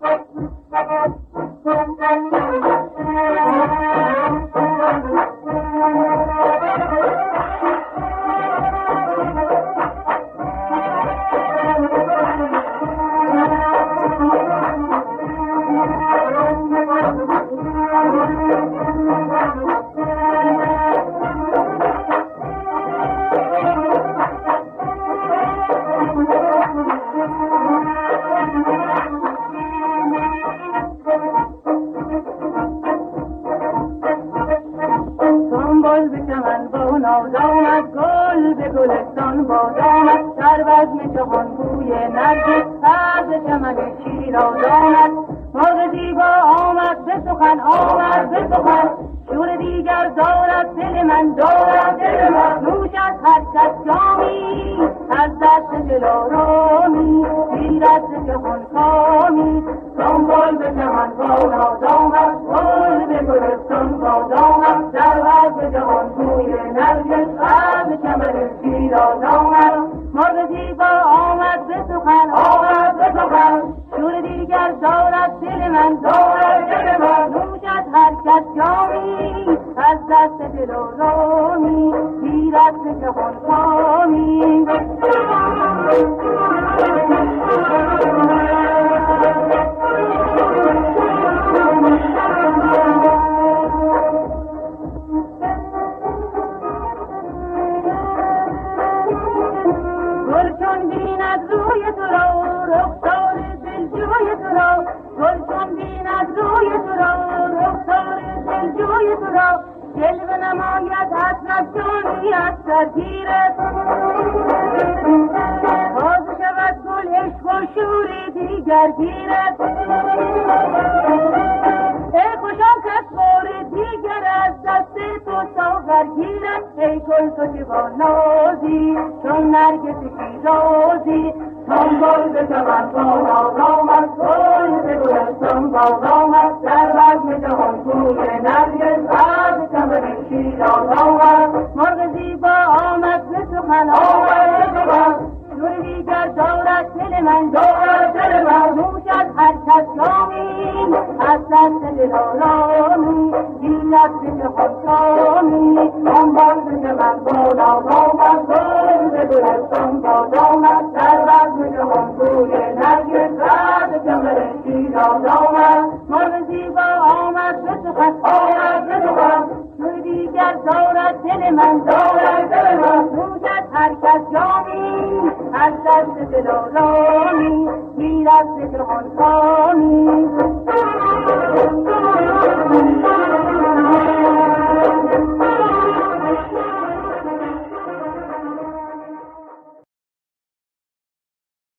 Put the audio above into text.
Thank you. سنبل به چمن با نازامد گل به گلستان با دامد در بزم چخان بوی نرگس سرد چمن شیراز آمد مرغ زیبا آمد به سخن آمد به سخن. شور دیگر دارد دل من دارد دل من نوش از هر کس جامی. از دست دلارامی گیرد ز جهان من دارد دل من نوشد هر کس جامی از دست دل و رامی گیرد ز جهان کامی گل چون روی تو را جلوه نماید حسرت جانی از سرگیرت باز شود گل عشق و شوری دیگر گیرت ای خوشم کس بار دیگر از دست تو ساغر گیرد ای گل تو نازی چون نرگس شیرازی سنبال به چمن با ناز آمد گل به گلستان باز آمد در بزم جهان گوی از شیراز آمد مرغ زیبا آمد به سخن آمد به سخن. نور دیگر دارد دل من. دارد دل من. نوشد هر کس نامی از دست دل آرامی گیرد به خود کامی دنبال به من بالا آمد گل به گلستان باز آمد. دل من دارد دل من نوشد هر کس جامی از دست دل آرامی گیرد به جهان کامی